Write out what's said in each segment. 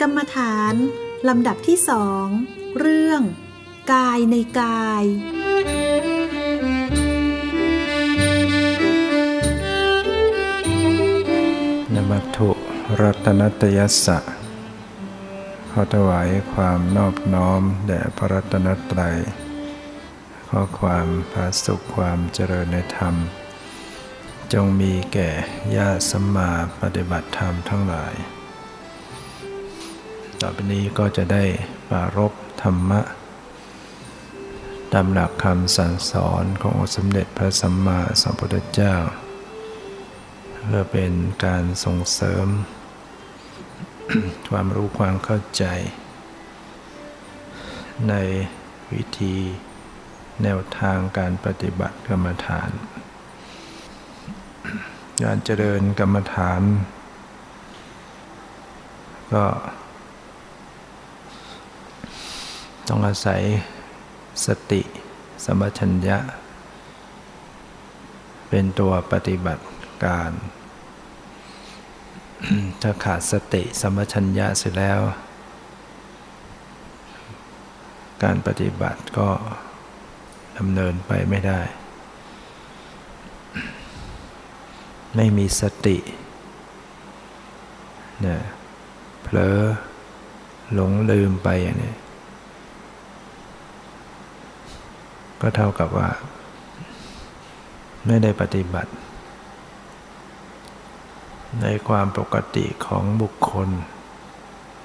กรรมฐานลำดับที่สองเรื่อง กายในกาย นมัตุรัตนตยัสสะขอถวายความนอบน้อม แด่พระรัตนตรัยขอความผาสุขความเจริญในธรรม จงมีแก่ญาติสัมมาปฏิบัติธรรมทั้งหลาย ต่อไปนี้ก็จะได้ปารบธรรมะ ตามหลักคำสั่งสอนขององค์สมเด็จพระสัมมาสัมพุทธเจ้า เพื่อเป็นการส่งเสริม ความรู้ความเข้าใจ ในวิธีแนวทางการปฏิบัติกรรมฐาน การเจริญกรรมฐานก็ ต้องอาศัยสติสมัชัญญะ เป็นตัวปฏิบัติการ ถ้าขาดสติสมัชัญญะเสร็จแล้ว การปฏิบัติก็ดำเนินไปไม่ได้ ไม่มีสติเนี่ยเผลอหลงลืมไปอย่างนี้ ก็เท่ากับว่า ไม่ได้ปฏิบัติ ในความปกติของบุคคล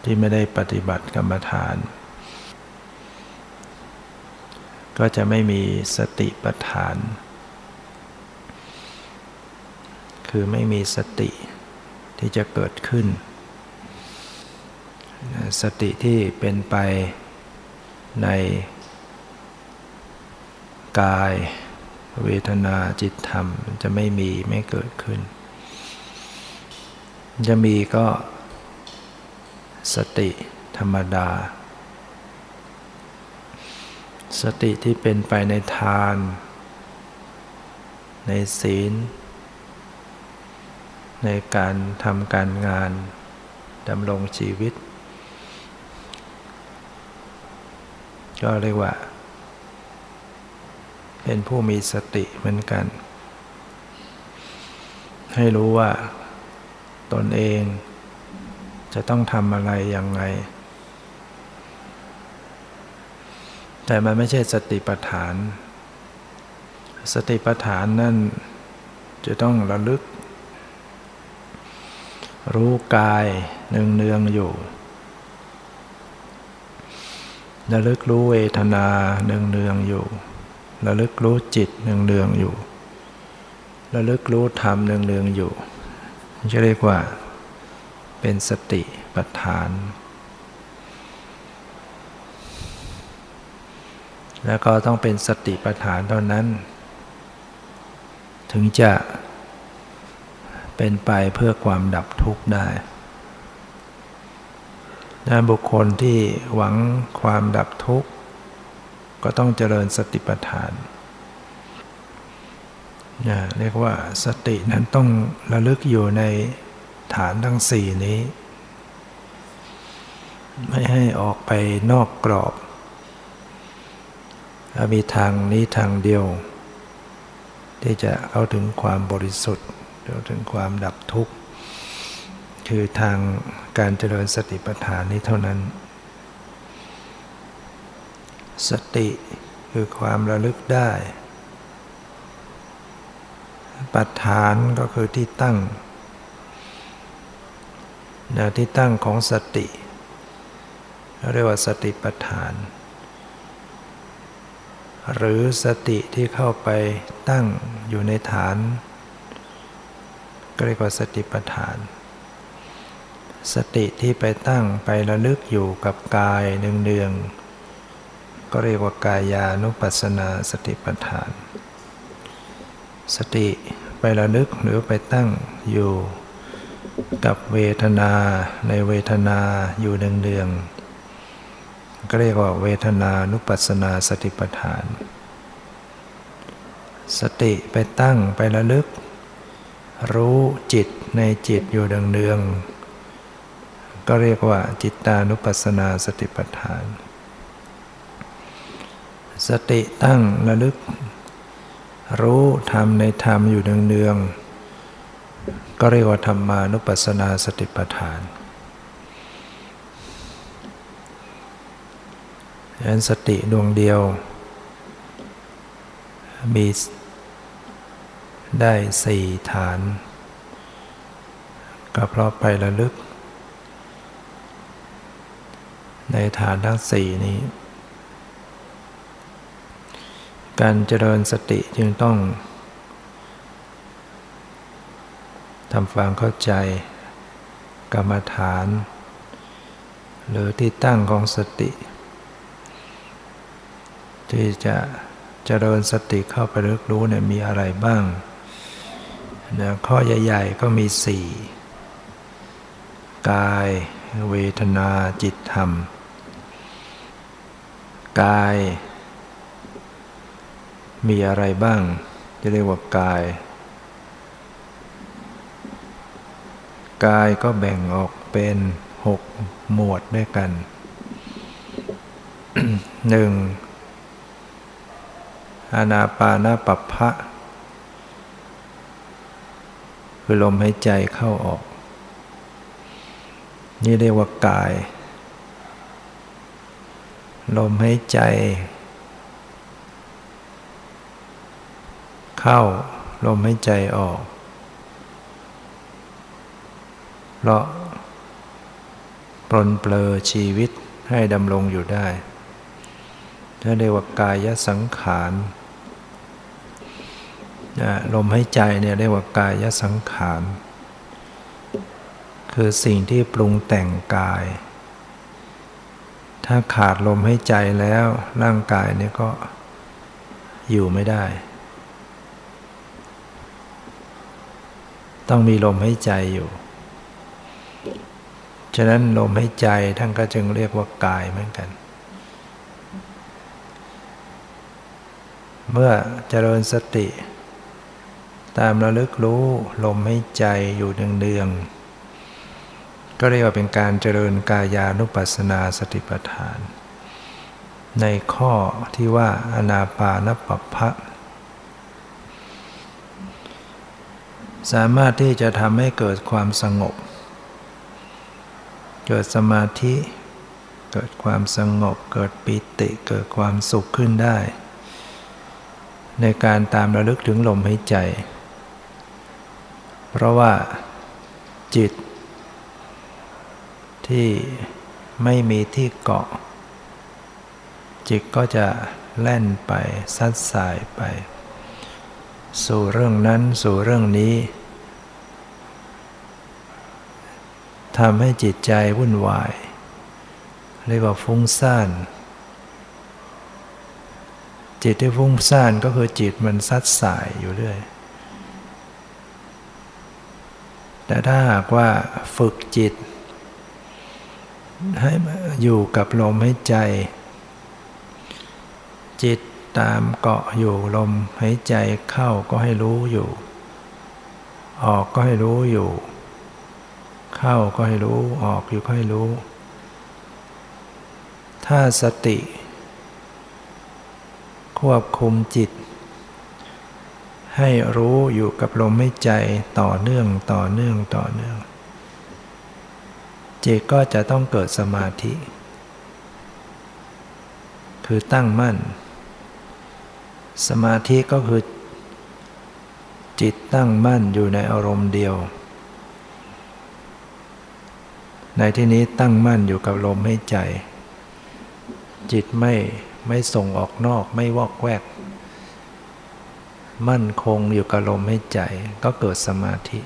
ที่ไม่ได้ปฏิบัติกรรมฐาน ก็จะไม่มีสติปัฏฐาน คือไม่มีสติที่จะเกิดขึ้น สติที่เป็นไปใน กาย เวทนาจิตธรรมจะไม่มีไม่เกิดขึ้น จะมีก็สติธรรมดา สติที่เป็นไปในทาน ในศีล ในการทำการงานดำรงชีวิต ก็เรียกว่า เป็นผู้มีสติเหมือนกัน ให้รู้ว่าตนเองจะต้องทำอะไรอย่างไรแต่มันไม่ใช่สติปัฏฐาน สติปัฏฐานนั่นจะต้องระลึก รู้กายเนืองเนืองอยู่ระลึกรู้เวทนาเนืองเนืองอยู่ ระลึกรู้จิตเนืองๆอยู่ระลึกรู้ธรรมเนืองๆอยู่จะเรียกว่าเป็นสติปัฏฐาน แล้วก็ต้องเป็นสติปัฏฐานเท่านั้น ถึงจะเป็นไปเพื่อความดับทุกข์ได้ถ้าบุคคลที่หวังความดับทุกข์ ก็ต้องเจริญสติปัฏฐานนะเรียกว่าสตินั้นต้องระลึกอยู่ในฐานทั้งสี่นี้ ไม่ให้ออกไปนอกกรอบมีทางนี้ทางเดียว ที่จะเข้าถึงความบริสุทธิ์เข้าถึงความดับทุกข์ คือทางการเจริญสติปัฏฐานนี้เท่านั้น สติคือความระลึกได้ ปัฏฐานก็คือที่ตั้งแนวที่ตั้งของสติเรียกว่าสติปัฏฐาน หรือสติที่เข้าไปตั้งอยู่ในฐาน ก็เรียกว่าสติปัฏฐาน สติที่ไปตั้งไประลึกอยู่กับกายเนืองๆ ก็เรียกว่ากายานุปัสสนาสติปัฏฐาน สติไประลึกหรือไปตั้งอยู่กับเวทนาในเวทนาอยู่เนืองๆก็เรียกว่าเวทนานุปัสสนาสติปัฏฐาน สติไปตั้งไประลึก รู้จิตในจิตอยู่เนืองๆก็เรียกว่าจิตานุปัสสนาสติปัฏฐาน สติตั้งระลึก รู้ธรรมในธรรมอยู่เนืองๆก็เรียกว่าธรรมานุปัสสนาสติปัฏฐานดังนั้นสติดวงเดียว มีได้สี่ฐาน ก็เพราะไประลึก ในฐานทั้งสี่นี้ การเจริญสติจึงต้องทำความเข้าใจ กรรมฐาน หรือที่ตั้งของสติ ที่จะเจริญสติเข้าไปรึกรู้เนี่ยมีอะไรบ้างนะข้อใหญ่ ๆ ก็มีสี่กาย เวทนาจิตธรรม กาย มีอะไรบ้าง จะเรียกว่ากาย กายก็แบ่งออกเป็นหกหมวดด้วยกันหนึ่งอานาปานาปัปพะ คือลมหายใจเข้าออก นี่เรียกว่ากาย ลมหายใจ เข้า ลมหายใจออก เพราะปลนเปลือชีวิตให้ดำรงอยู่ได้ถ้าเรียกว่ากายสังขารลมหายใจเนี่ยเรียกว่ากายสังขารคือสิ่งที่ปรุงแต่งกาย ถ้าขาดลมหายใจแล้วร่างกายเนี่ยก็อยู่ไม่ได้ ต้องมีลมหายใจอยู่ ฉะนั้นลมหายใจท่านก็จึงเรียกว่ากายเหมือนกัน เมื่อเจริญสติ ตามระลึกรู้ลมให้ใจอยู่เนืองๆก็เรียกว่าเป็นการเจริญกายานุปัสสนาสติปัฏฐาน ในข้อที่ว่าอนาปานปัปะ สามารถที่จะทำให้เกิดความสงบ เกิดสมาธิ เกิดความสงบ เกิดปิติ เกิดความสุขขึ้นได้ ในการตามระลึกถึงลมหายใจ เพราะว่าจิต ที่ไม่มีที่เกาะ จิตก็จะแล่นไปซัดสายไป สู่เรื่องนั้นสู่เรื่องนี้ทำให้จิตใจวุ่นวาย เรียกว่าฟุ้งซ่าน จิตที่ฟุ้งซ่านก็คือจิตมันซัดสายอยู่เรื่อย แต่ถ้าหากว่าฝึกจิต ให้อยู่กับลมหายใจ จิต ตามเกาะอยู่ลมหายใจเข้าก็ให้รู้อยู่ ออกก็ให้รู้อยู่ เข้าก็ให้รู้ออกอยู่ก็ให้รู้ ถ้าสติ ควบคุมจิต ให้รู้อยู่กับลมหายใจต่อเนื่องต่อเนื่องต่อเนื่อง จิตก็จะต้องเกิดสมาธิ คือตั้งมั่น สมาธิก็คือ จิตตั้งมั่นอยู่ในอารมณ์เดียว ในที่นี้ตั้งมั่นอยู่กับลมหายใจ จิตไม่ไม่ส่งออกนอกไม่วอกแวก มั่นคงอยู่กับลมหายใจ ก็เกิดสมาธิ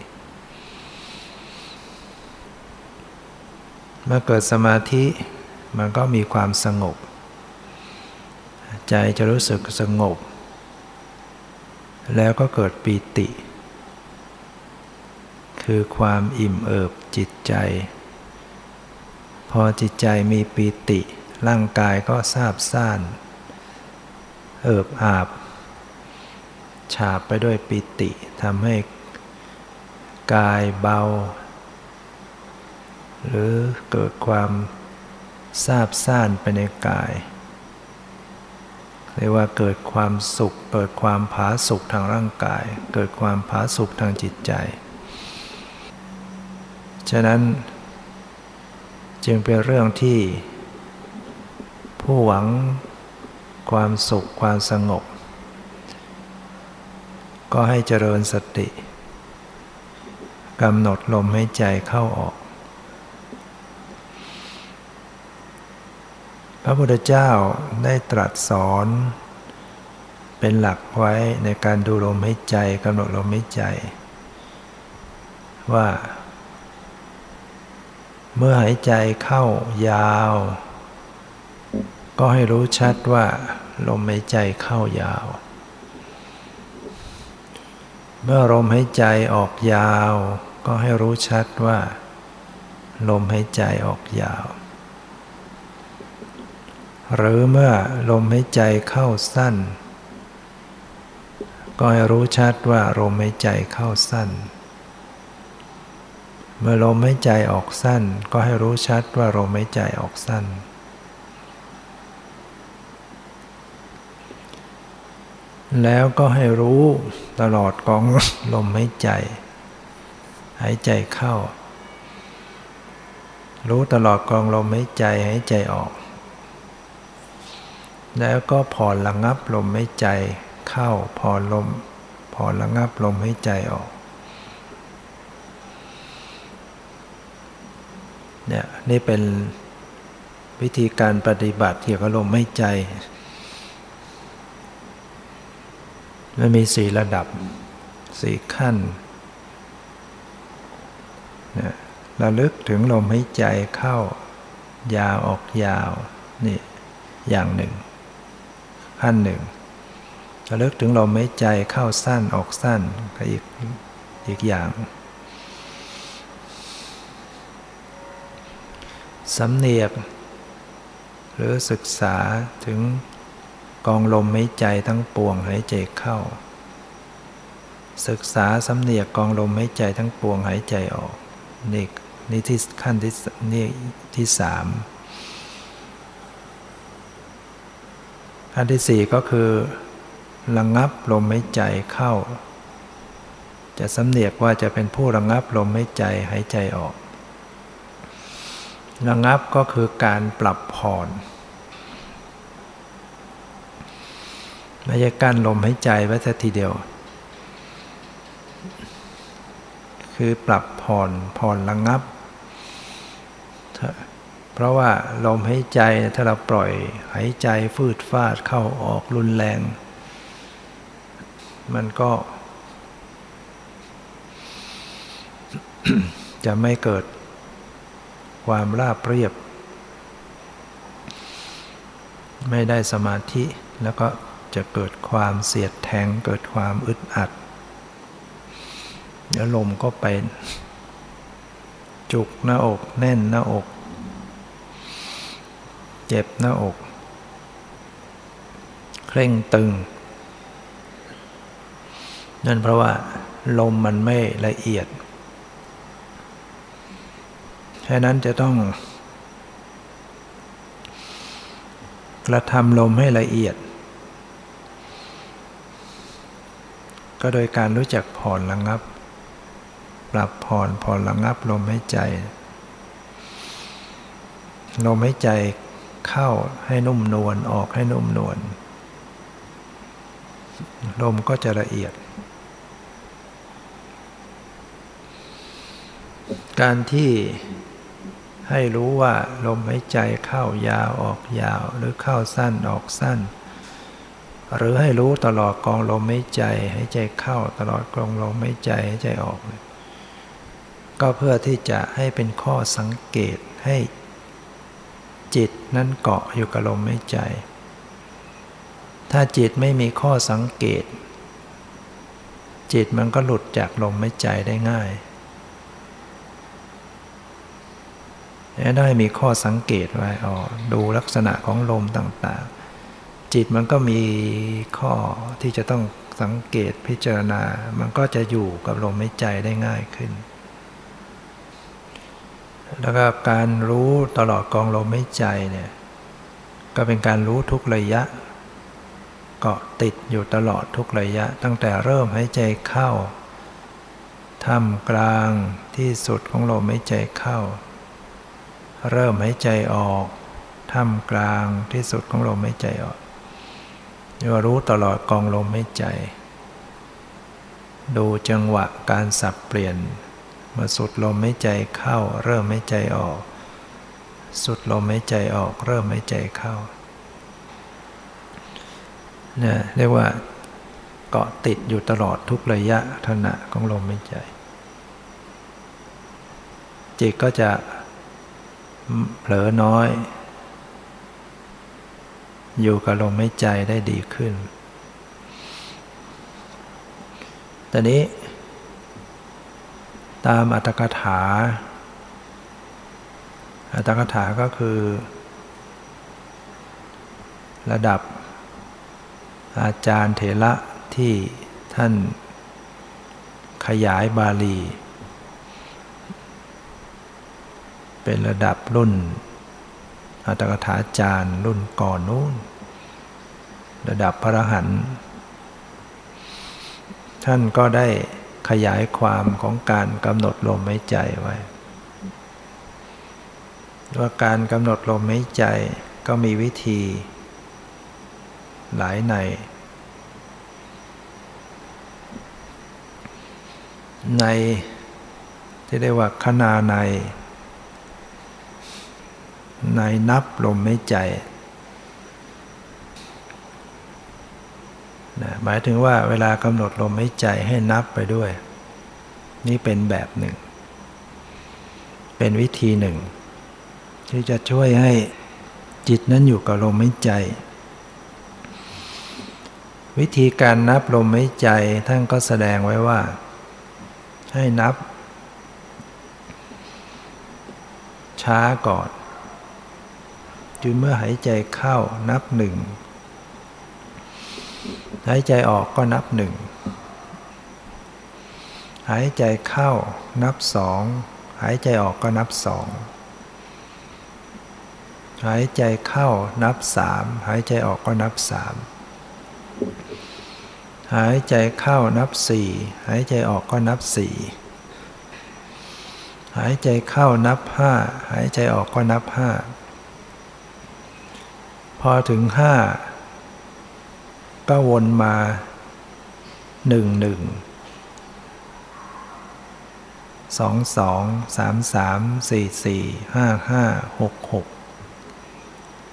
เมื่อเกิดสมาธิมันก็มีความสงบ ใจจะรู้สึกสงบ แล้วก็เกิดปีติ คือความอิ่มเอิบจิตใจ พอจิตใจมีปีติ ร่างกายก็ซาบซ่าน เอิบอาบ ฉาบไปด้วยปิติทำให้กายเบา หรือเกิดความซาบซ่านไปในกาย เรียกว่าเกิดความสุข เกิดความผาสุขทางร่างกาย เกิดความผาสุขทางจิตใจ ฉะนั้นจึงเป็นเรื่องที่ ผู้หวังความสุขความสงบ ก็ให้เจริญสติกำหนดลมให้ใจเข้าออก พระพุทธเจ้าได้ตรัสสอน เป็นหลักไว้ในการดูลมให้ใจกำหนดลมให้ใจ ว่า เมื่อหายใจเข้ายาว ก็ให้รู้ชัดว่า ลมหายใจเข้ายาว เมื่อลมหายใจออกยาว ก็ให้รู้ชัดว่า ลมหายใจออกยาว หรือเมื่อลมหายใจเข้าสั้น ก็ให้รู้ชัดว่าลมหายใจเข้าสั้น เมื่อลมหายใจออกสั้น ก็ให้รู้ชัดว่าลมหายใจออกสั้น แล้วก็ให้รู้ตลอดกองลมหายใจ หายใจเข้า รู้ตลอดกองลมหายใจหายใจออก แล้วก็ผ่อนระงับลมหายใจเข้าผ่อนลมผ่อนระงับลมหายใจออกเนี่ยนี่เป็นวิธีการปฏิบัติเกี่ยวกับลมหายใจมันมีสี่ระดับสี่ขั้นระลึกถึงลมหายใจเข้ายาวออกยาว นี่ อย่างหนึ่ง ขั้นหนึ่งระลึกถึงลมหายใจเข้าสั้นออกสั้นก็อีกอีกอย่างสำเนียก หรือศึกษาถึงกองลมหายใจทั้งปวงหายใจเข้า ศึกษาสำเนียกกองลมหายใจทั้งปวงหายใจออกนี่นี่ที่ขั้นที่นี่ที่สาม ขั้นที่สี่ก็คือระงงับลมหายใจเข้า จะสำเนียกว่าจะเป็นผู้ระงงับลมหายใจหายใจออกระงงับก็คือการปรับผ่อนไม่ใช่กั้นลมหายใจไว้แต่ทีเดียว คือปรับผ่อนผ่อนระงงับ เพราะว่าลมหายใจถ้าเราปล่อยหายใจฟืดฟาดเข้าออกรุนแรง มันก็ จะไม่เกิดความราบเรียบ ไม่ได้สมาธิแล้วก็จะเกิดความเสียดแทง เกิดความอึดอัดเดี๋ยวลมก็ไป จุกหน้าอกแน่นหน้าอก เจ็บหน้าอก เคร่งตึง นั่นเพราะว่า ลมมันไม่ละเอียดแค่นั้นจะต้อง กระทำลมให้ละเอียด ก็โดยการรู้จักผ่อนระงับ ปรับผ่อนผ่อนระงับลมหายใจ ลมหายใจ เข้าให้นุ่มนวลออกให้นุ่มนวลลมก็จะละเอียด การที่ให้รู้ว่าลมหายใจเข้ายาวออกยาว หรือเข้าสั้นออกสั้น หรือให้รู้ตลอดกองลมหายใจให้ใจเข้าตลอดกองลมหายใจให้ใจออก ก็เพื่อที่จะให้เป็นข้อสังเกตให้ นั้นเกาะอยู่กับลมหายใจ ถ้าจิตไม่มีข้อสังเกต จิตมันก็หลุดจากลมหายใจได้ง่ายได้มีข้อสังเกตไว้อ๋อดูลักษณะของลมต่างๆ จิตมันก็มีข้อที่จะต้องสังเกตพิจารณา มันก็จะอยู่กับลมหายใจได้ง่ายขึ้น แล้วก็การรู้ตลอดกองลมหายใจเนี่ยก็เป็นการรู้ทุกระยะเกาะติดอยู่ตลอดทุกระยะ ตั้งแต่เริ่มหายใจเข้าท่ามกลางที่สุดของลมหายใจเข้า เริ่มหายใจออกท่ามกลางที่สุดของลมหายใจออกเรียกว่ารู้ตลอดกองลมหายใจ ดูจังหวะการสับเปลี่ยน มื่อสุดลมหายใจเข้า เริ่มหายใจออก สุดลมหายใจออก เริ่มหายใจเข้าเนี่ยเรียกว่าเกาะติดอยู่ตลอดทุกระยะขณะของลมหายใจ จิตก็จะเผลอน้อย อยู่กับลมหายใจได้ดีขึ้นตอนนี้ ตามอัตถกถา อัตถกถาก็คือ ระดับ อาจารย์เถระที่ท่านขยายบาลี เป็นระดับรุ่น อัตถกถาจารย์รุ่นก่อนนู้น ระดับพระหันท่านก็ได้ ขยายความของการกำหนดลมหายใจไว้ ว่าการกำหนดลมหายใจก็มีวิธี หลายใน ในที่เรียกว่าขนาใน ในนับลมไม่ใจ นะหมายถึงว่าเวลากำหนดลมไม่ใจให้นับไปด้วย นี่เป็นแบบหนึ่ง เป็นวิธีหนึ่ง ที่จะช่วยให้จิตนั้นอยู่กับลมไม่ใจ วิธีการนับลมหายใจท่านก็แสดงไว้ว่า ให้นับ ช้าก่อนจึงเมื่อหายใจเข้านับหนึ่ง หายใจออกก็นับหนึ่งหายใจเข้านับสองหายใจออกก็นับสองหายใจเข้านับสามหายใจออกก็นับสามหายใจเข้านับสี่หายใจออกก็นับสี่หายใจเข้านับห้าหายใจออกก็นับห้าพอถึงห้า ก็วนมาหนึ่งหนึ่งสองสองสามสามสี่สี่ห้าห้าหกหก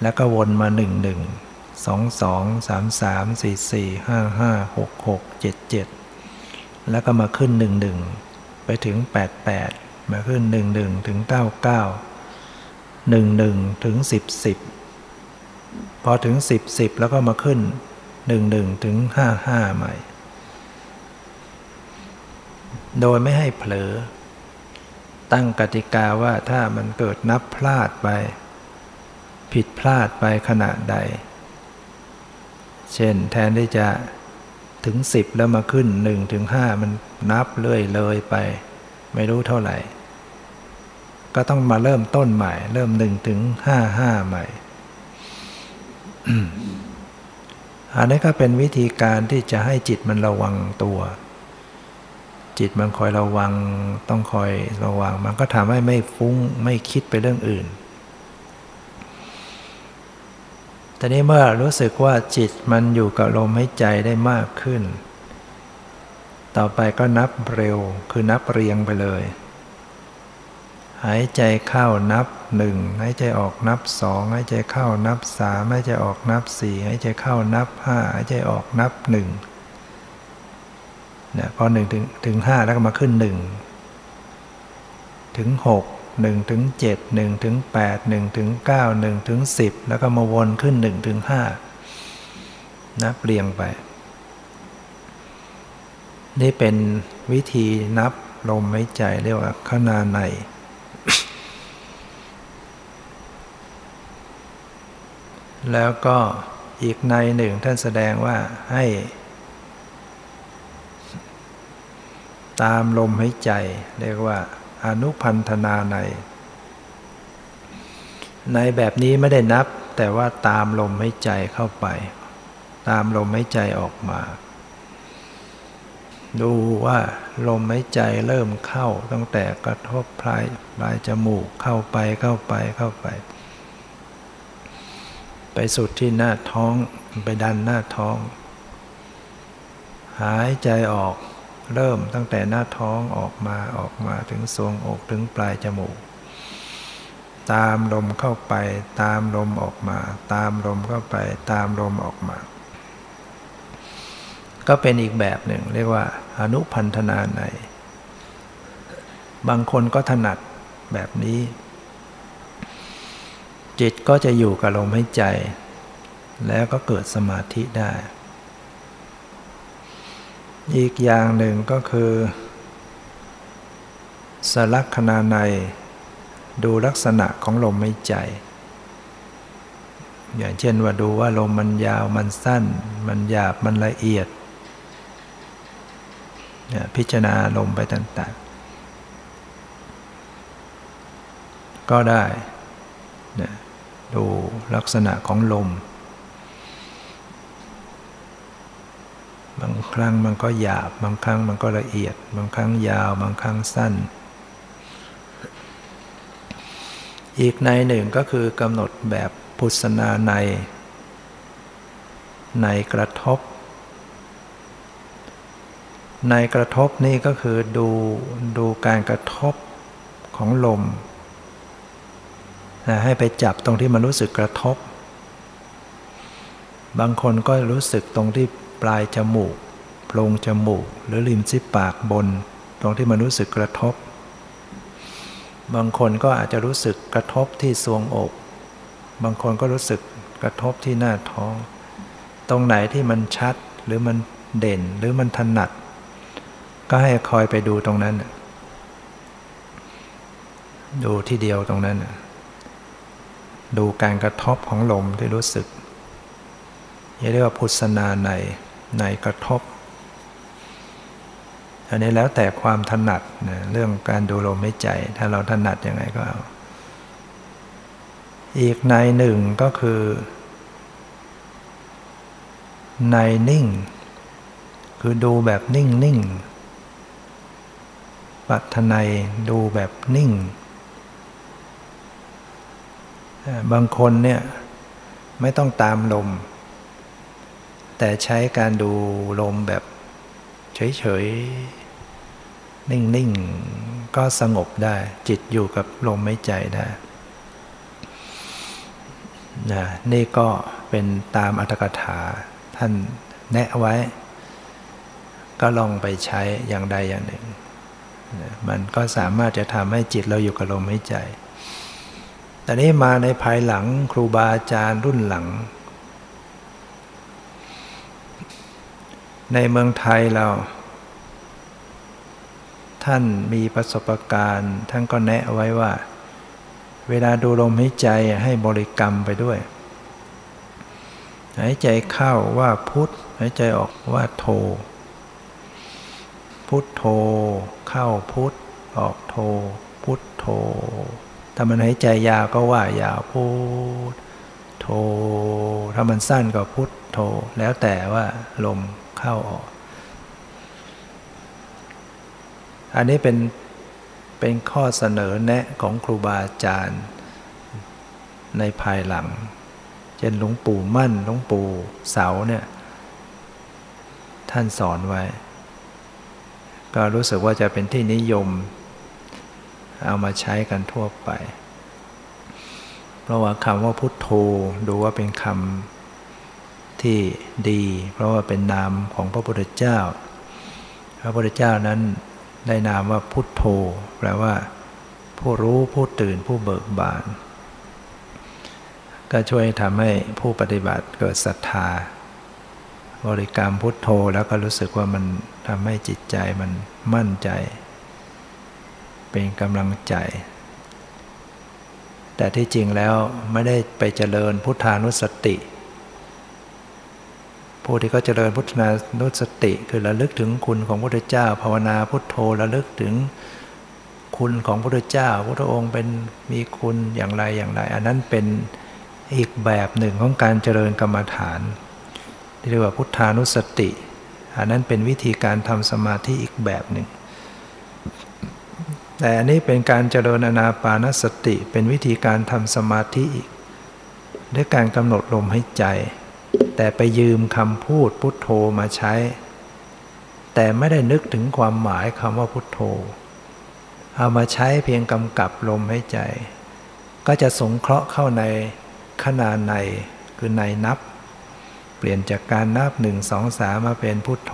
แล้วก็วนมาหนึ่งหนึ่งสองสองสามสามสี่สี่ห้าห้าหกหกเจ็ดเจ็ดแล้วก็มาขึ้นหนึ่งหนึ่งไปถึงแปดแปดมาขึ้นหนึ่งหนึ่งถึงเก้าเก้าหนึ่งหนึ่งถึงสิบสิบพอถึงสิบสิบแล้วก็มาขึ้น หนึ่งหนึ่งถึงห้าห้าใหม่ โดยไม่ให้เผลอ ตั้งกติกาว่าถ้ามันเกิดนับพลาดไป ผิดพลาดไปขณะใด เช่นแทนที่จะถึงสิบแล้วมาขึ้นหนึ่งถึงห้ามันนับเรื่อยเลยไป ไม่รู้เท่าไหร่ ก็ต้องมาเริ่มต้นใหม่ เริ่มหนึ่งถึงห้าห้าใหม่ อันนี้ก็เป็นวิธีการที่จะให้จิตมันระวังตัว จิตมันคอยระวังต้องคอยระวัง มันก็ทำให้ไม่ฟุ้งไม่คิดไปเรื่องอื่นแต่นี้เมื่อรู้สึกว่าจิตมันอยู่กับลมหายใจได้มากขึ้น ต่อไปก็นับเร็วคือนับเรียงไปเลย หายใจเข้านับหนึ่งหายใจออกนับสองหายใจเข้านับสามหายใจออกนับสี่หายใจเข้านับห้าหายใจออกนับหนึ่งเนี่ยพอหนึ่งถึงถึงห้าแล้วก็มาขึ้นหนึ่งถึงหกหนึ่งถึงเจ็ดหนึ่งถึงแปดหนึ่งถึงเก้าหนึ่งถึงสิบแล้วก็มาวนขึ้นหนึ่งถึงห้านับเรียงไป นี่เป็นวิธีนับลมหายใจเรียกว่าขนาใน แล้วก็อีกในหนึ่งท่านแสดงว่าให้ ตามลมหายใจ เรียกว่า อนุพันธนาใน ในแบบนี้ไม่ได้นับ แต่ว่าตามลมหายใจเข้าไป ตามลมหายใจออกมา ดูว่าลมหายใจเริ่มเข้าตั้งแต่กระทบปลายปลายจมูกเข้าไปเข้าไปเข้าไป ไปสุดที่หน้าท้องไปดันหน้าท้อง หายใจออกเริ่มตั้งแต่หน้าท้องออกมาออกมาถึงทรวงอกถึงปลายจมูก ตามลมเข้าไป ตามลมออกมา ตามลมเข้าไป ตามลมออกมา ก็เป็นอีกแบบหนึ่ง เรียกว่าอนุพันธนาใน บางคนก็ถนัดแบบนี้ จิตก็จะอยู่กับลมหายใจ แล้วก็เกิดสมาธิได้ อีกอย่างหนึ่งก็คือสลักษณาในดูลักษณะของลมหายใจ อย่างเช่นว่าดูว่าลมมันยาวมันสั้น มันหยาบมันละเอียด พิจารณาลมไปต่าง ๆ ก็ได้ดูลักษณะของลม บางครั้งมันก็หยาบ บางครั้งมันก็ละเอียด บางครั้งยาว บางครั้งสั้น อีกในหนึ่งก็คือกำหนดแบบพุทธนาใน ในกระทบ ในกระทบนี่ก็คือดูดูการกระทบของลมให้ไปจับตรงที่มันรู้สึกกระทบ บางคนก็รู้สึกตรงที่ปลายจมูกโพรงจมูก หรือริมซิปากบน ตรงที่มันรู้สึกกระทบ บางคนก็อาจจะรู้สึกกระทบที่ทรวงอก บางคนก็รู้สึกกระทบที่หน้าท้อง ตรงไหนที่มันชัดหรือมันเด่นหรือมันถนัด ก็ให้คอยไปดูตรงนั้น ดูที่เดียวตรงนั้น ดูการกระทบของลมที่รู้สึกเรียกว่าพุทธนาในในกระทบ อันนี้แล้วแต่ความถนัดนะเรื่องการดูลมหายใจ ถ้าเราถนัดยังไงก็เอา อีกในหนึ่งก็คือ ในนิ่ง คือดูแบบนิ่งนิ่ง ปัทนัยดูแบบนิ่ง บางคนเนี่ยไม่ต้องตามลม แต่ใช้การดูลมแบบเฉยๆ นิ่งๆ ก็สงบได้ จิตอยู่กับลมไม่ใจได้นะนี่ก็เป็นตามอัตถกถาท่านแนะไว้ ก็ลองไปใช้อย่างใดอย่างหนึ่ง มันก็สามารถจะทำให้จิตเราอยู่กับลมหายใจ แต่นี้มาในภายหลังครูบาอาจารย์รุ่นหลัง ในเมืองไทยเรา ท่านมีประสบการณ์ท่านก็แนะไว้ว่า เวลาดูลมหายใจให้บริกรรมไปด้วยหายใจเข้าว่าพุทธหายใจออกว่าโท พุทโทเข้าพุทออกโทพุทโทถ้ามันหายใจยาวก็ว่ายาวพุทโทถ้ามันสั้นก็พุทโทแล้วแต่ว่าลมเข้าออก อันนี้เป็นเป็นข้อเสนอแนะของครูบาอาจารย์ในภายหลัง เช่นหลวงปู่มั่นหลวงปู่เสาเนี่ย ท่านสอนไว้ ก็รู้สึกว่าจะเป็นที่นิยม เอามาใช้กันทั่วไป เพราะว่าคำว่าพุทโธดูว่าเป็นคำที่ดี เพราะว่าเป็นนามของพระพุทธเจ้า พระพุทธเจ้านั้นได้นามว่าพุทโธ แปลว่า ผู้รู้ผู้ตื่นผู้เบิกบาน ก็ช่วยทำให้ผู้ปฏิบัติเกิดศรัทธา บริกรรมพุทโธแล้วก็รู้สึกว่ามัน ทำให้จิตใจมันมั่นใจ เป็นกำลังใจ แต่ที่จริงแล้วไม่ได้ไปเจริญพุทธานุสติ ผู้ที่เขาเจริญพุทธานุสติ คือระลึกถึงคุณของพระพุทธเจ้า ภาวนาพุทโธระลึกถึงคุณของพระพุทธเจ้าพระองค์เป็นมีคุณอย่างไรอย่างไร อันนั้นเป็นอีกแบบหนึ่งของการเจริญกรรมฐานที่เรียกว่าพุทธานุสติ อันนั้นเป็นวิธีการทำสมาธิอีกแบบหนึ่ง แต่อันนี้เป็นการเจริญอนาปานสติ เป็นวิธีการทำสมาธิอีกด้วยการกำหนดลมให้ใจ แต่ไปยืมคำพูดพุทโธมาใช้ แต่ไม่ได้นึกถึงความหมายคำว่าพุทโธ เอามาใช้เพียงกำกับลมให้ใจ ก็จะสงเคราะห์เข้าในขนาในคือในนับ เปลี่ยนจากการนับหนึ่งสองสามมาเป็นพุทโธ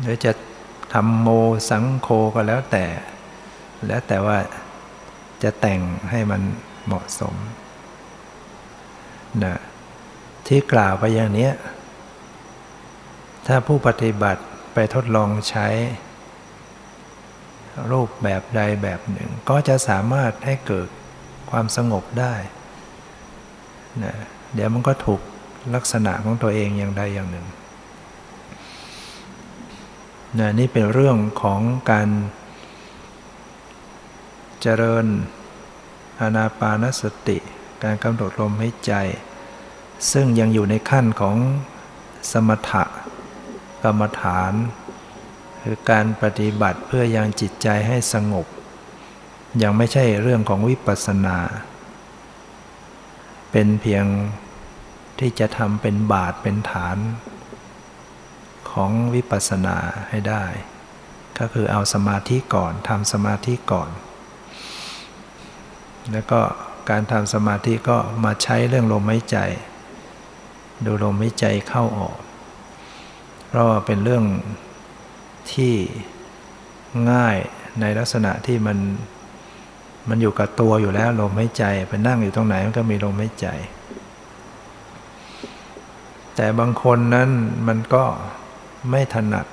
หรือจะทำโมสังโฆก็แล้วแต่ แล้วแต่ว่าจะแต่งให้มันเหมาะสมนะที่กล่าวไปอย่างนี้ ถ้าผู้ปฏิบัติไปทดลองใช้ รูปแบบใดแบบหนึ่ง ก็จะสามารถให้เกิดความสงบได้นะ เดี๋ยวมันก็ถูกลักษณะของตัวเองอย่างใดอย่างหนึ่งนะนี่เป็นเรื่องของการเจริญอานาปานสติ การกำหนดลมให้ใจ ซึ่งยังอยู่ในขั้นของสมถะกรรมฐาน คือการปฏิบัติเพื่อยังจิตใจให้สงบ ยังไม่ใช่เรื่องของวิปัสสนา เป็นเพียง ที่จะทำเป็นบาทเป็นฐาน ของวิปัสสนาให้ได้ ก็คือเอาสมาธิก่อนทำสมาธิก่อน แล้วก็การทำสมาธิก็มาใช้เรื่องลมหายใจ ดูลมหายใจเข้าออก เพราะว่าเป็นเรื่องที่ง่ายในลักษณะที่มันมันอยู่กับตัวอยู่แล้วลมหายใจไปนั่งอยู่ตรงไหนมันก็มีลมหายใจ แต่บางคนนั้นมันก็ไม่ถนัด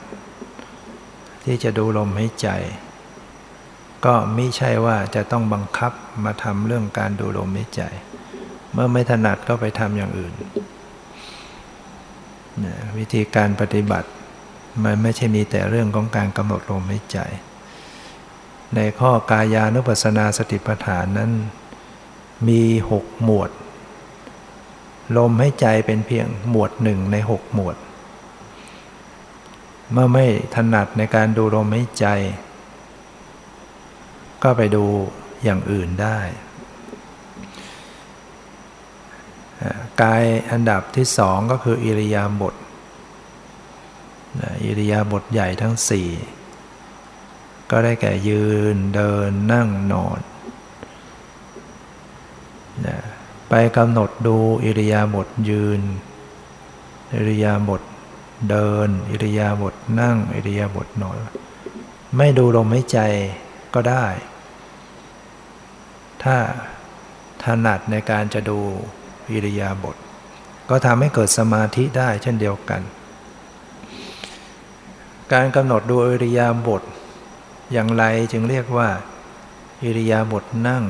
ที่จะดูลมหายใจ ก็ไม่ใช่ว่าจะต้องบังคับมาทำเรื่องการดูลมหายใจ เมื่อไม่ถนัดก็ไปทำอย่างอื่น วิธีการปฏิบัติ มันไม่ใช่มีแต่เรื่องของการกำหนดลมหายใจ ในข้อกายานุปัสสนาสติปัฏฐานนั้น มีหกหมวด ลมให้ใจเป็นเพียงหมวดหนึ่งในหกหมวด เมื่อไม่ถนัดในการดูลมใหายใจ ก็ไปดูอย่างอื่นได้กายอันดับที่สองก็คืออิริยาบถอิริยาบถใหญ่ทั้งสี่ก็ได้แก่ยืนเดินนั่งนอน ไปกำหนดดูอิริยาบถยืน อิริยาบถเดิน อิริยาบถนั่ง อิริยาบถนอน ไม่ดูลมหายใจก็ได้ ถ้าถนัดในการจะดูอิริยาบถก็ทำให้เกิดสมาธิได้เช่นเดียวกัน การกำหนดดูอิริยาบถอย่างไรจึงเรียกว่า อิริยาบถนั่ง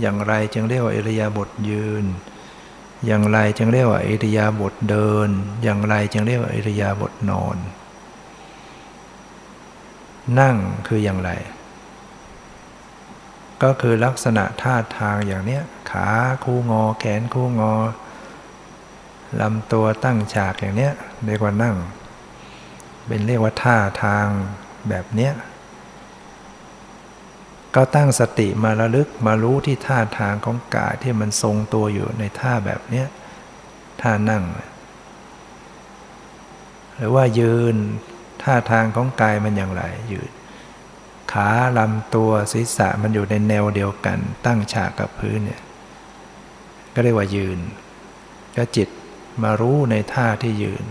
อย่างไรจึงเรียกว่าอิริยาบถยืน อย่างไรจึงเรียกว่าอิริยาบถเดิน อย่างไรจึงเรียกว่าอิริยาบถนอน นั่งคืออย่างไร ก็คือลักษณะท่าทางอย่างเนี้ยขาคู่งอแขนคู่งอลำตัวตั้งฉากอย่างเนี้ยเรียกว่านั่ง เป็นเรียกว่าท่าทางแบบเนี้ย ก็ตั้งสติมาระลึกมารู้ที่ท่าทางของกายที่มันทรงตัวอยู่ในท่าแบบเนี้ยท่านั่ง หรือว่ายืนท่าทางของกายมันอย่างไรยืนขาลำตัวศีรษะมันอยู่ในแนวเดียวกัน ตั้งฉากกับพื้นเนี่ยก็เรียกว่ายืน ก็จิตมารู้ในท่าที่ยืน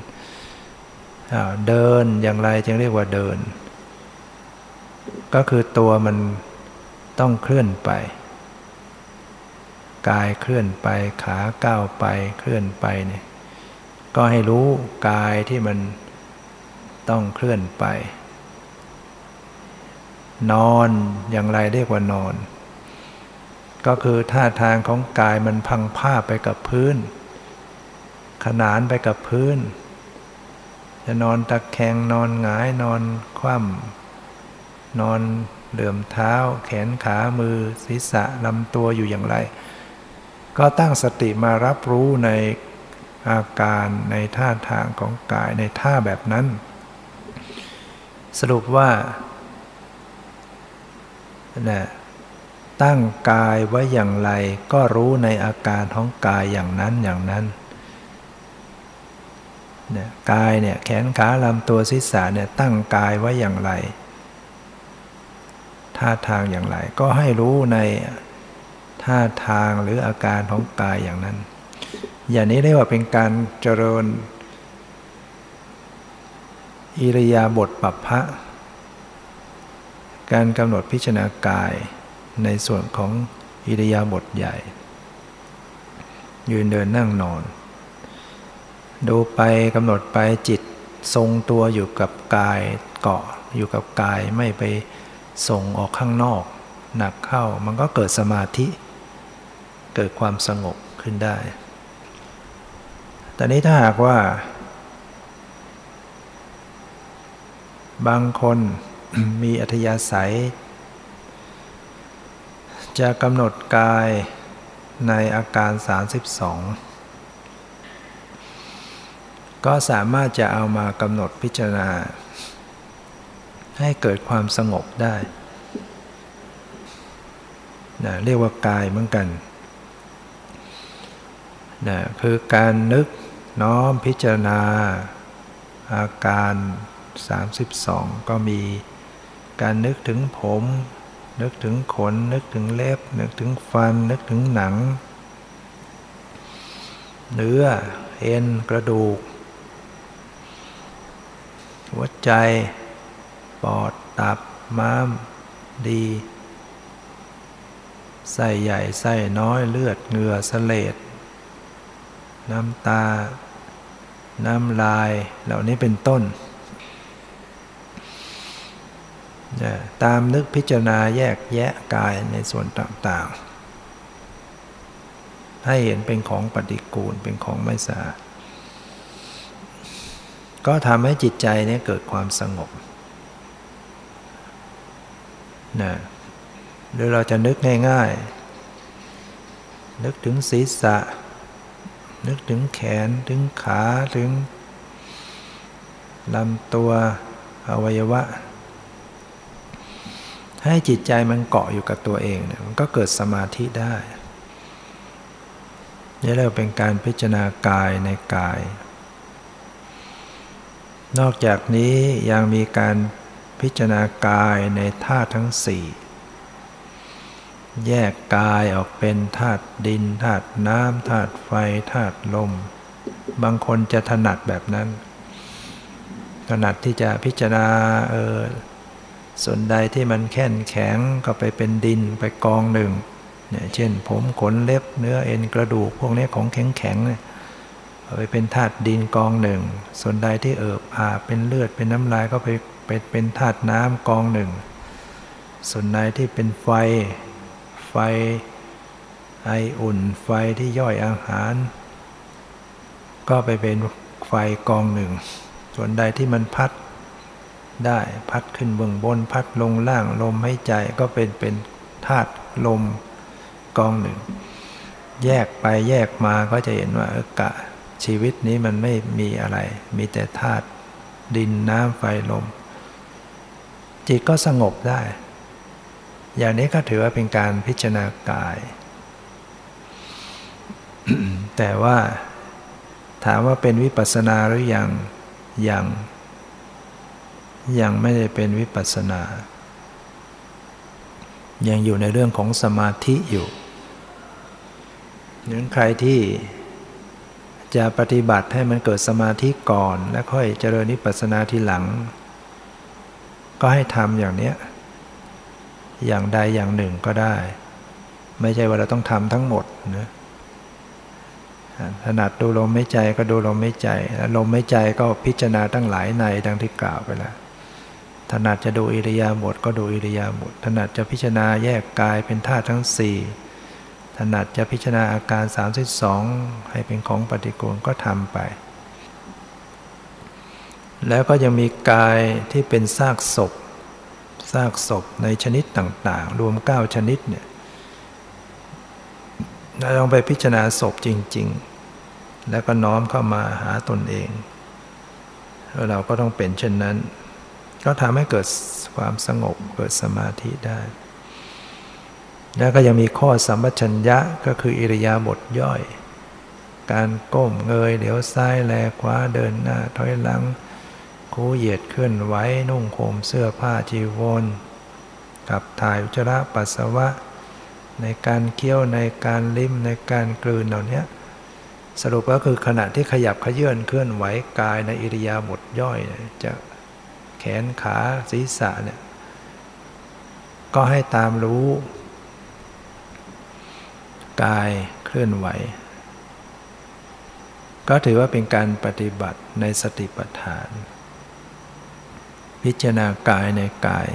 เดินอย่างไรจึงเรียกว่าเดิน ก็คือตัวมัน ต้องเคลื่อนไป กายเคลื่อนไปขาก้าวไปเคลื่อนไปเนี่ยก็ให้รู้กายที่มันต้องเคลื่อนไป นอนอย่างไรเรียกว่านอน ก็คือท่าทางของกายมันพังผ้าไปกับพื้น ขนานไปกับพื้น จะนอนตะแคงนอนหงายนอนคว่ำนอน เหลื่อมเท้า แขนขามือ ศีรษะลำตัวอยู่อย่างไร ก็ตั้งสติมารับรู้ในอาการในท่าทางของกายในท่าแบบนั้น สรุปว่านะตั้งกายไว้อย่างไร ก็รู้ในอาการของกายอย่างนั้นอย่างนั้นเนี่ยกายเนี่ยแขนขาลำตัวศีรษะเนี่ยตั้งกายไว้อย่างไร ท่าทางอย่างไร ก็ให้รู้ในท่าทางหรืออาการของกายอย่างนั้น อย่างนี้เรียกว่าเป็นการเจริญ อิริยาบถปัปพะการกำหนดพิจารณากายในส่วนของอิริยาบถใหญ่ ยืนเดินนั่งนอน ดูไปกำหนดไปจิตทรงตัวอยู่กับกายเกาะอยู่กับกายไม่ไป ส่งออกข้างนอก หนักเข้ามันก็เกิดสมาธิ เกิดความสงบขึ้นได้ แต่นี้ถ้าหากว่า บางคนมีอัธยาศัย จะกำหนดกายในอาการ 32 ก็สามารถจะเอามากำหนดพิจารณา ให้เกิดความสงบได้นะเรียกว่ากายเหมือนกันนะคือการนึกน้อมพิจารณา อาการ 32 ก็มีการนึกถึงผม นึกถึงขน นึกถึงเล็บ นึกถึงฟัน นึกถึงหนัง เนื้อ เอ็น กระดูก หัวใจ ปอด ตับ ม้าม ดีไส้ใหญ่ไส้น้อยเลือดเหงื่อสเลดน้ำตา น้ำลายเหล่านี้เป็นต้น ตามนึกพิจารณาแยกแยะกายในส่วนต่างๆ ให้เห็นเป็นของปฏิกูลเป็นของไม่สะอาดก็ทำให้จิตใจนี้เกิดความสงบ นะหรือเราจะนึกง่ายๆ นึกถึงศีรษะ นึกถึงแขนถึงขาถึงลำตัวอวัยวะ ให้จิตใจมันเกาะอยู่กับตัวเองเนี่ยมันก็เกิดสมาธิได้นี่เรียกเป็นการพิจารณากายในกาย นอกจากนี้ยังมีการ พิจารณากายในธาตุทั้งสี่แยกกายออกเป็นธาตุดินธาตุน้ำธาตุไฟธาตุลม บางคนจะถนัดแบบนั้น ถนัดที่จะพิจารณาเออส่วนใดที่มันแข็งแข็งก็ไปเป็นดินไปกองหนึ่งเนี่ยเช่น ผมขนเล็บเนื้อเอ็นกระดูกพวกนี้ของแข็งแข็งเนี่ยไปเป็นธาตุดินกองหนึ่ง ส่วนใดที่เอิบอาเป็นเลือดเป็นน้ำลายก็ไป เป็นเป็นธาตุน้ำกองหนึ่ง ส่วนใดที่เป็นไฟ ไฟไออุ่น ไฟที่ย่อยอาหาร ก็ไปเป็นไฟกองหนึ่ง ส่วนใดที่มันพัดได้พัดขึ้นเบื้องบนพัดลงล่างลมให้ใจก็เป็นเป็นธาตุลมกองหนึ่ง แยกไปแยกมาก็จะเห็นว่าออกะชีวิตนี้มันไม่มีอะไร มีแต่ธาตุดินน้ำไฟลม จิตก็สงบได้ อย่างนี้ก็ถือว่าเป็นการพิจารณากาย แต่ว่าถามว่าเป็นวิปัสสนาหรือยังยังยังไม่ได้เป็นวิปัสสนา ยังอยู่ในเรื่องของสมาธิอยู่นั้นใครที่จะปฏิบัติให้มันเกิดสมาธิก่อน แล้วค่อยเจริญวิปัสสนาทีหลัง ก็ให้ทำอย่างเนี้ย อย่างใดอย่างหนึ่งก็ได้ ไม่ใช่ว่าเราต้องทำทั้งหมดนะถนัดดูลมไม่ใจก็ดูลมไม่ใจ ลมไม่ใจก็พิจารณาตั้งหลายในดังที่กล่าวไปแล้วถนัดจะดูอิริยาบถก็ดูอิริยาบถถนัดจะพิจารณาแยกกายเป็นธาตุทั้งสี่ถนัดจะพิจารณาอาการ 32 ให้เป็นของปฏิกูลก็ทำไป แล้วก็ยังมีกายที่เป็นซากศพ ซากศพในชนิดต่างๆ รวม 9 ชนิดเนี่ยเราลองไปพิจารณาศพจริง ๆ แล้วก็น้อมเข้ามาหาตนเองแล้วเราก็ต้องเป็นเช่นนั้น ก็ทำให้เกิดความสงบเกิดสมาธิได้ แล้วก็ยังมีข้อสัมปชัญญะก็คืออิริยาบถย่อย การก้มเงยเดี๋ยวซ้ายแลขวาเดินหน้าถอยหลัง คูเหยียดขึ้นไว้นุ่งห่มเสื้อผ้าจีวรกับถ่ายอุจจาระปัสสาวะ ในการเคี้ยวในการลิ้มในการกลืนเหล่านี้สรุปก็คือขณะที่ขยับขยื่นเคลื่อนไหวกายในอิริยาบถย่อย จะแขนขาศีรษะเนี่ยก็ให้ตามรู้ กายเคลื่อนไหว ก็ถือว่าเป็นการปฏิบัติในสติปัฏฐาน พิจารณากายในกาย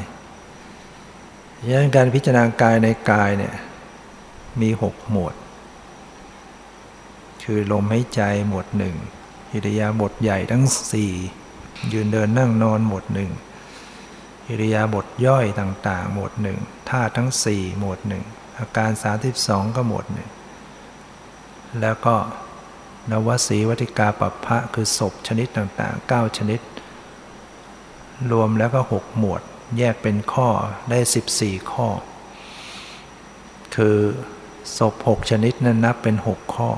ยัางการพิจารณากายในกายเนี่ยมีหกหมวด คือลมหายใจหมวดหนึ่งอิริยาบถใหญ่ทั้งสี่ยืนเดินนั่งนอนหมวดหนึ่งอิริยาบถย่อยต่างๆ หมวดหนึ่งธาทั้งสี่หมวดหนึ่งอาการ32ก็หมวดหนึ่งแล้วก็นวสีวัติกาปภะคือศพชนิดต่างๆ 9 ชนิด รวมแล้วก็ 6 หมวด แยกเป็นข้อได้ 14 ข้อ คือศพ6ชนิดนั้นนับเป็น 6 ข้อ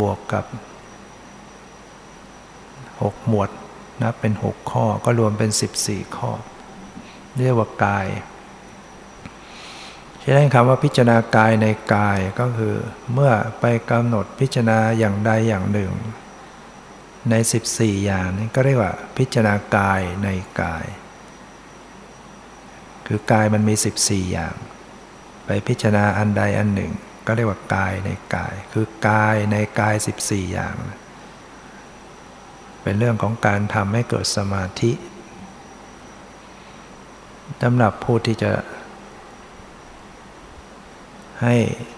บวกกับ 6 หมวดนับเป็น 6 ข้อก็รวมเป็น 14 ข้อ เรียกว่ากายฉะนั้นคำว่าพิจารณากายในกายก็คือ เมื่อไปกำหนดพิจารณาอย่างใดอย่างหนึ่ง ใน 14 อย่างนี้ก็เรียกว่าพิจารณากายในกาย คือกายมันมี 14 อย่าง ไปพิจารณาอันใดอันหนึ่ง ก็เรียกว่ากายในกาย คือกายในกาย 14 อย่าง เป็นเรื่องของการทำให้เกิดสมาธิสำหรับผู้ที่จะให้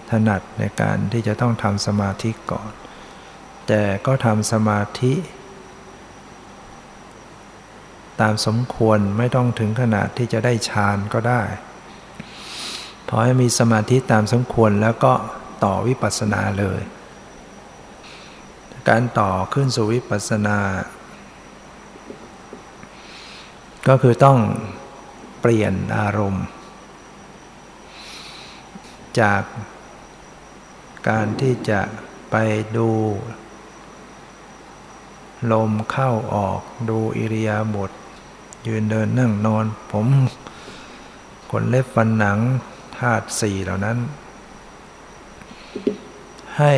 ถนัดในการที่จะต้องทำสมาธิก่อน แต่ก็ทำสมาธิ ตามสมควรไม่ต้องถึงขนาดที่จะได้ฌานก็ได้ พอให้มีสมาธิตามสมควรแล้วก็ต่อวิปัสสนาเลย การต่อขึ้นสู่วิปัสสนา ก็คือต้องเปลี่ยนอารมณ์ จากการที่จะไปดู ลมเข้าออกดูอิริยาบถยืนเดินนั่งนอน ผมขนเล็บฟันหนังธาตุสี่เหล่านั้น ให้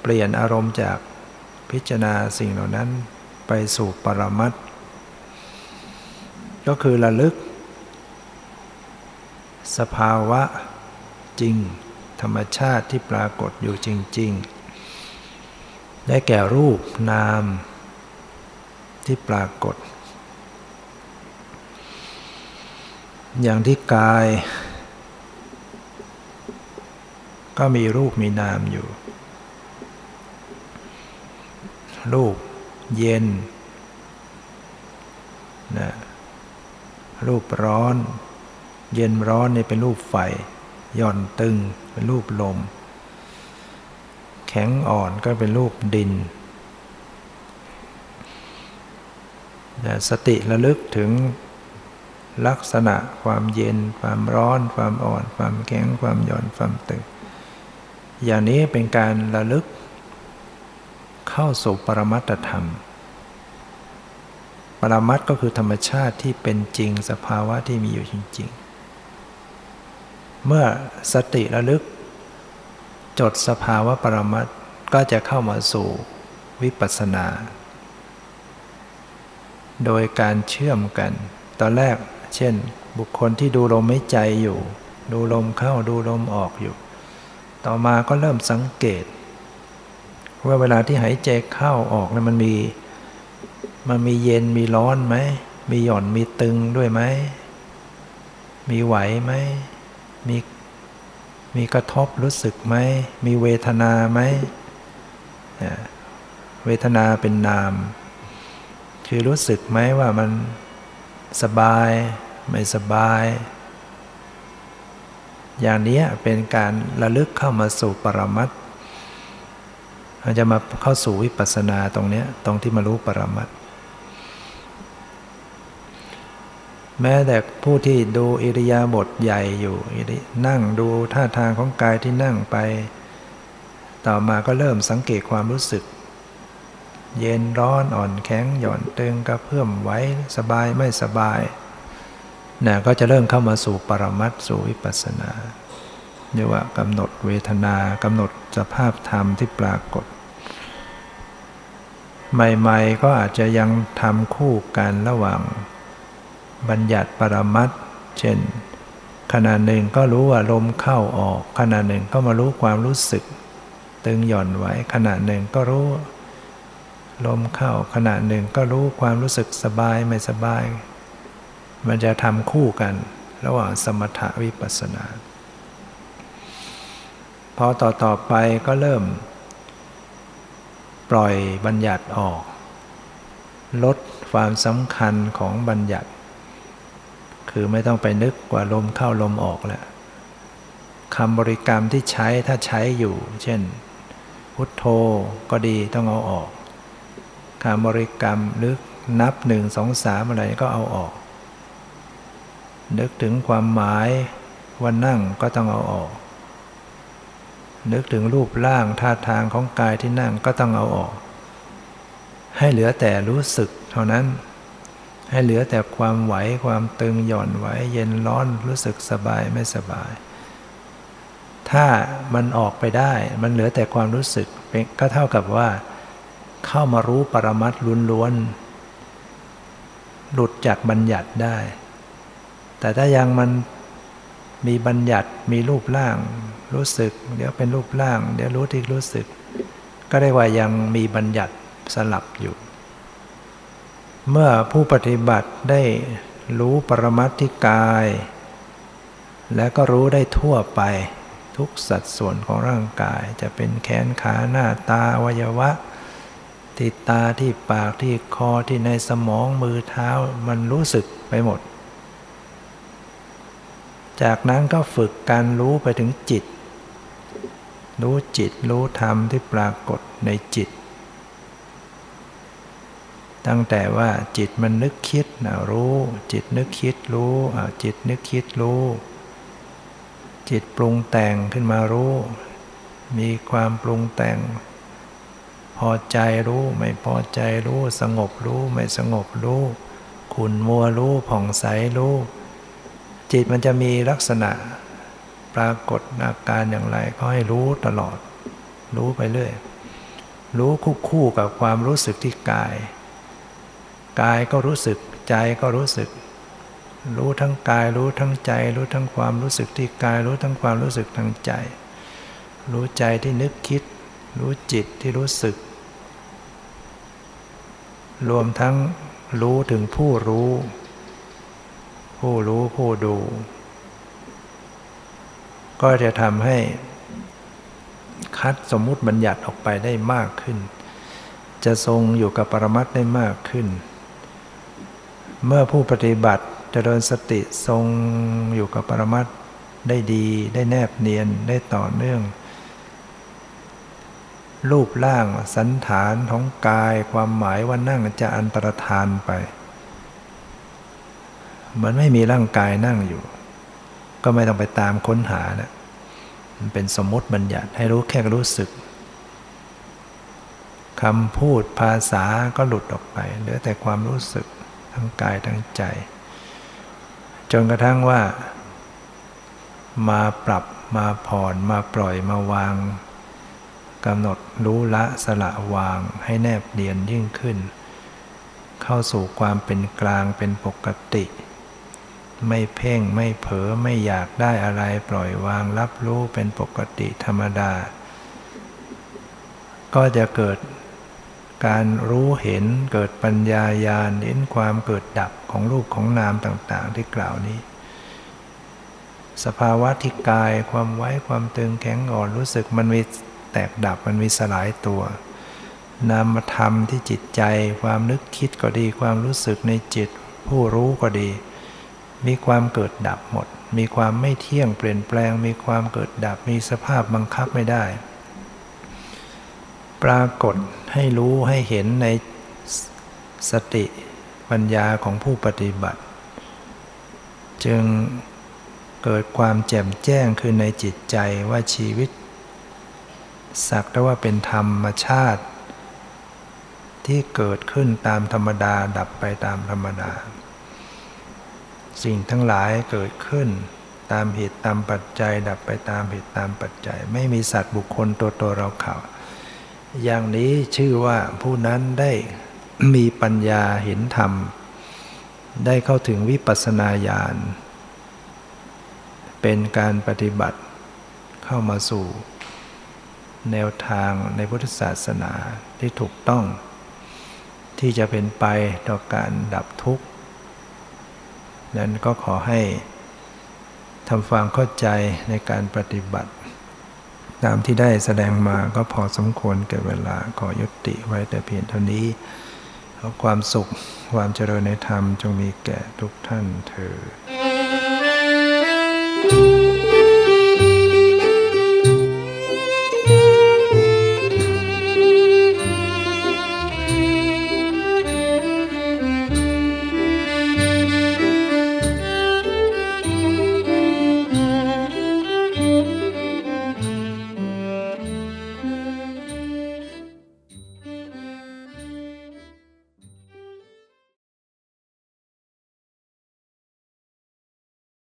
เปลี่ยนอารมณ์จากพิจารณาสิ่งเหล่านั้นไปสู่ปรมัตก็คือระลึก สภาวะจริง ธรรมชาติที่ปรากฏอยู่จริง ๆ ได้แก่รูปนาม ที่ปรากฏ อย่างที่กาย ก็มีรูปมีนามอยู่ รูปเย็นนะรูปร้อน เย็นร้อนนี่เป็นรูปไฟหย่อนตึงเป็นรูปลม แข็งอ่อนก็เป็นรูปดินนะ สติระลึกถึงลักษณะความเย็น ความร้อน ความอ่อน ความแข็ง ความหย่อน ความตึง อย่างนี้เป็นการระลึก เข้าสู่ปรมัตธรรม ปรมัตก็คือธรรมชาติที่เป็นจริงสภาวะที่มีอยู่จริง ๆ เมื่อสติระลึก จดสภาวะปรมัตก็จะเข้ามาสู่วิปัสสนา โดยการเชื่อมกัน ตอนแรกเช่น บุคคลที่ดูลมไม่ใจอยู่ ดูลมเข้าดูลมออกอยู่ ต่อมาก็เริ่มสังเกต ว่าเวลาที่หายใจเข้าออกเนี่ยมันมีมันมีเย็นมีร้อนไหม มีหย่อนมีตึงด้วยไหม มีไหวไหม มีมีกระทบรู้สึกไหม มีเวทนาไหม เวทนาเป็นนาม คือรู้สึกไหมว่ามันสบาย ไม่สบาย อย่างนี้เป็นการระลึกเข้ามาสู่ปรมัตเราจะมาเข้าสู่วิปัสสนาตรงนี้ตรงที่มารู้ปรมัตแม้แต่ผู้ที่ดูอิริยาบถใหญ่อยู่นั่งดูท่าทางของกายที่นั่งไป ต่อมาก็เริ่มสังเกตความรู้สึก เย็นร้อนอ่อนแข็งหย่อนตึงกระเพื่อมไว้สบายไม่สบายนะก็จะเริ่มเข้ามาสู่ปรมัตสู่วิปัสสนาเรียกว่ากำหนดเวทนากำหนดสภาพธรรมที่ปรากฏ ใหม่ๆก็อาจจะยังทำคู่กันระหว่าง บัญญัติปรมัตเช่นขณะหนึ่งก็รู้ว่าลมเข้าออก ขณะหนึ่งก็มารู้ความรู้สึก ตึงหย่อนไว้ขณะหนึ่งก็รู้ ลมเข้าขณะหนึ่งก็รู้ความรู้สึกสบายไม่สบาย มันจะทำคู่กันระหว่างสมถะวิปัสสนา พอต่อต่อไปก็เริ่ม ปล่อยบัญญัติออก ลดความสำคัญของบัญญัติ คือไม่ต้องไปนึกว่าลมเข้าลมออกแล้วคำบริกรรมที่ใช้ถ้าใช้อยู่ เช่น พุทโธก็ดีต้องเอาออก คำบริกรรมนึกนับหนึ่งสองสามอะไรก็เอาออก นึกถึงความหมายวันนั่งก็ต้องเอาออก นึกถึงรูปร่างท่าทางของกายที่นั่งก็ต้องเอาออก ให้เหลือแต่รู้สึกเท่านั้น ให้เหลือแต่ความไหวความตึงหย่อนไหวเย็นร้อนรู้สึกสบายไม่สบาย ถ้ามันออกไปได้มันเหลือแต่ความรู้สึกก็เท่ากับว่า เข้ามารู้ปรมัตล้วนๆหลุดจากบัญญัติได้ แต่ถ้ายังมันมีบัญญัติมีรูปร่าง รู้สึก เดี๋ยวเป็นรูปร่าง เดี๋ยวรู้ที่รู้สึก ก็ได้ว่ายังมีบัญญัติสลับอยู่ เมื่อผู้ปฏิบัติได้รู้ปรมัติกาย และก็รู้ได้ทั่วไปทุกสัดส่วนของร่างกาย จะเป็นแขนขาหน้าตาวัยวะ ที่ตาที่ปากที่คอที่ในสมองมือเท้ามันรู้สึกไปหมด จากนั้นก็ฝึกการรู้ไปถึงจิต รู้จิตรู้ธรรมที่ปรากฏในจิต ตั้งแต่ว่าจิตมันนึกคิดนะรู้ จิตนึกคิดรู้จิตนึกคิดรู้ จิตปรุงแต่งขึ้นมารู้ มีความปรุงแต่ง พอใจรู้ ไม่พอใจรู้ สงบรู้ ไม่สงบรู้ขุนมัวรู้ผ่องใสรู้ จิตมันจะมีลักษณะปรากฏอาการอย่างไรก็ให้รู้ตลอด รู้ไปเรื่อย รู้คู่คู่กับความรู้สึกที่กาย กายก็รู้สึกใจก็รู้สึก รู้ทั้งกายรู้ทั้งใจ รู้ทั้งความรู้สึกที่กาย รู้ทั้งความรู้สึกทางใจ รู้ใจที่นึกคิด รู้จิตที่รู้สึก รวมทั้งรู้ถึงผู้รู้ ผู้รู้ผู้ดู ก็จะทำให้คัดสมมุติบัญญัติออกไปได้มากขึ้น จะทรงอยู่กับปรมัตได้มากขึ้น เมื่อผู้ปฏิบัติเจริญสติทรงอยู่กับปรมัตได้ดี ได้แนบเนียนได้ต่อเนื่อง รูปร่างสันฐานของกายความหมายว่านั่งจะอันตรธานไป มันไม่มีร่างกายนั่งอยู่ ก็ไม่ต้องไปตามค้นหานะมันเป็นสมมติบัญญัติให้รู้แค่รู้สึกคำพูดภาษาก็หลุดออกไปเหลือแต่ความรู้สึกทั้งกายทั้งใจ จนกระทั่งว่า มาปรับมาผ่อนมาปล่อยมาวาง กำหนดรู้ละสละวางให้แนบเนียนยิ่งขึ้น เข้าสู่ความเป็นกลางเป็นปกติ ไม่เพ่งไม่เผลอไม่อยากได้อะไรปล่อยวางรับรู้เป็นปกติธรรมดา ก็จะเกิดการรู้เห็นเกิดปัญญาญาณเห็นความเกิดดับของรูปของนามต่างๆ ที่กล่าวนี้ สภาวะที่กายความไว้ความตึงแข็งอ่อนรู้สึกมันมี แตกดับมันมีสลายตัว นามธรรมที่จิตใจ ความนึกคิดก็ดี ความรู้สึกในจิต ผู้รู้ก็ดี มีความเกิดดับหมด มีความไม่เที่ยงเปลี่ยนแปลง มีความเกิดดับ มีสภาพบังคับไม่ได้ ปรากฏให้รู้ให้เห็นในสติปัญญาของผู้ปฏิบัติ จึงเกิดความแจ่มแจ้งคือในจิตใจว่าชีวิต สักแต่ว่าเป็นธรรมชาติ ที่เกิดขึ้นตามธรรมดาดับไปตามธรรมดา สิ่งทั้งหลายเกิดขึ้นตามเหตุตามปัจจัย ดับไปตามเหตุตามปัจจัย ไม่มีสัตว์บุคคลตัวตัวเราเขา อย่างนี้ชื่อว่าผู้นั้นได้มีปัญญาเห็นธรรม ได้เข้าถึงวิปัสสนาญาณเป็นการปฏิบัติเข้ามาสู่ แนวทางในพุทธศาสนาที่ถูกต้อง ที่จะเป็นไปต่อการดับทุกข์ นั้นก็ขอให้ทำความเข้าใจในการปฏิบัติ ตามที่ได้แสดงมาก็พอสมควรแก่เวลาขอยุติไว้แต่เพียงเท่านี้ขอความสุขความเจริญในธรรมจงมีแก่ทุกท่านเถิด